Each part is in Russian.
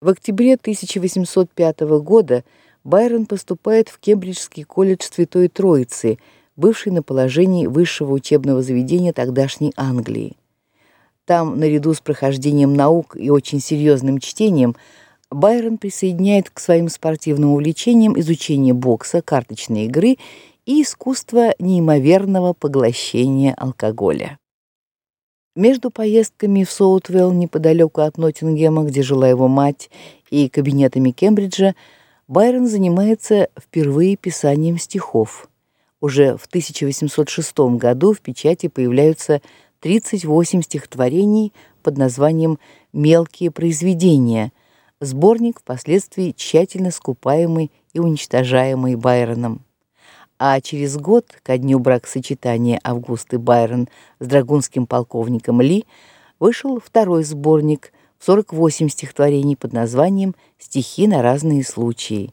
В октябре 1805 года Байрон поступает в Кембриджский колледж Святой Троицы, бывший на положении высшего учебного заведения тогдашней Англии. Там, наряду с прохождением наук и очень серьезным чтением, Байрон присоединяет к своим спортивным увлечениям изучение бокса, карточной игры и искусство неимоверного поглощения алкоголя. Между поездками в Соутвелл неподалеку от Ноттингема, где жила его мать, и кабинетами Кембриджа, Байрон занимается впервые писанием стихов. Уже в 1806 году в печати появляются 38 стихотворений под названием Мелкие произведения, сборник впоследствии тщательно скупаемый и уничтожаемый Байроном а через год, ко дню бракосочетания Августы Байрон с драгунским полковником Ли, вышел второй сборник в 48 стихотворений под названием Стихи на разные случаи.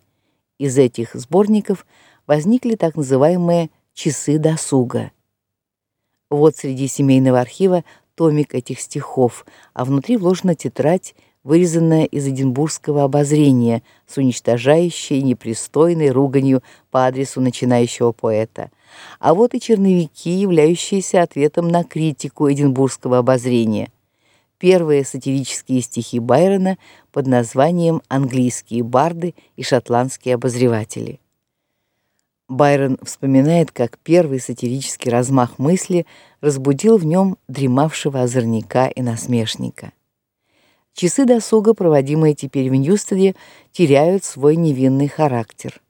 Из этих сборников возникли так называемые часы досуга. Вот среди семейного архива томик этих стихов, а внутри вложена тетрадь вырезанная из Эдинбургского обозрения с уничтожающей непристойной руганью по адресу начинающего поэта. А вот и черновики, являющиеся ответом на критику Эдинбургского обозрения. Первые сатирические стихи Байрона под названием Английские барды и шотландские обозреватели. Байрон вспоминает, как первый сатирический размах мысли разбудил в нем дремавшего озорника и насмешника. Часы досуга, проводимые теперь в Ньюстеде, теряют свой невинный характер.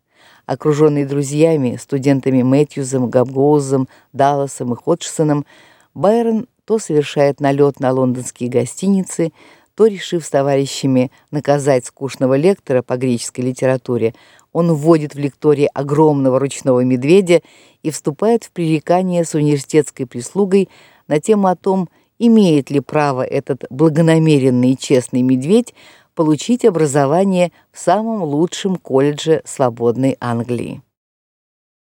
Окруженный друзьями, студентами Мэтьюзом, Габгоузом, Далласом и Ходжсоном, Байрон то совершает налет на лондонские гостиницы, то, решив с товарищами наказать скучного лектора по греческой литературе, он вводит в лектории огромного ручного медведя и вступает в пререкание с университетской прислугой на тему о том, имеет ли право этот благонамеренный и честный медведь получить образование в самом лучшем колледже свободной Англии.